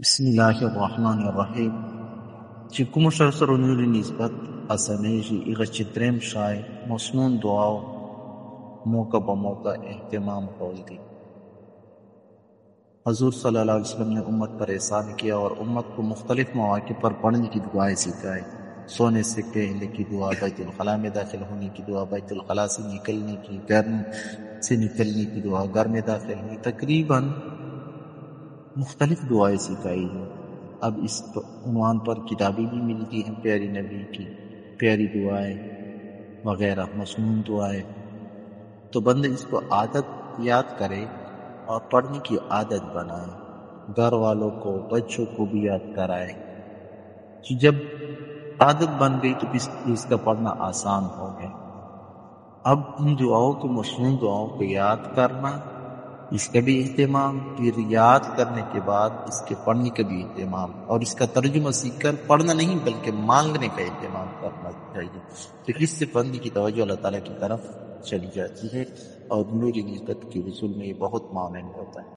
بسم الله الرحمن الرحیم. چې کوم شر سره نوري نسبت اسانېږي هغه جی چې دریم شای مسنون دعاو موقع په موقع اہتمام کول دي حضور صلی اللہ علیہ وسلم نے امت پر احسان کیا اور امت کو مختلف مواقع پر پڑھنے کی دعائیں سکھائے سونے سے پہلے کی دعا، بیت الخلاء میں داخل ہونے کی دعا، بیت الخلاء سے نکلنے کی، گھر سے نکلنے کی دعا، گھر میں داخل ہوئی تقریباً مختلف دعائیں سکھائی ہیں۔ اب اس عنوان پر کتابیں بھی ملتی ہیں پیاری نبی کی، پیاری دعائیں وغیرہ، مصنون دعائیں۔ تو بندے اس کو عادت یاد کرے اور پڑھنے کی عادت بنائے، گھر والوں کو، بچوں کو بھی یاد کرائے۔ کہ جب عادت بن گئی تو اس کا پڑھنا آسان ہو گیا۔ اب ان دعاؤں کو مصنون دعاؤں کو یاد کرنا اس کا بھی اہتمام پھر یاد کرنے کے بعد اس کے پڑھنے کا بھی اہتمام اور اس کا ترجمہ سیکھ کر پڑھنا نہیں بلکہ مانگنے کا اہتمام کرنا چاہیے۔ تو اس سے بندی کی توجہ اللہ تعالیٰ کی طرف چلی جاتی ہے اور نوری نسبت کے رسول میں یہ بہت معاون ہوتا ہے۔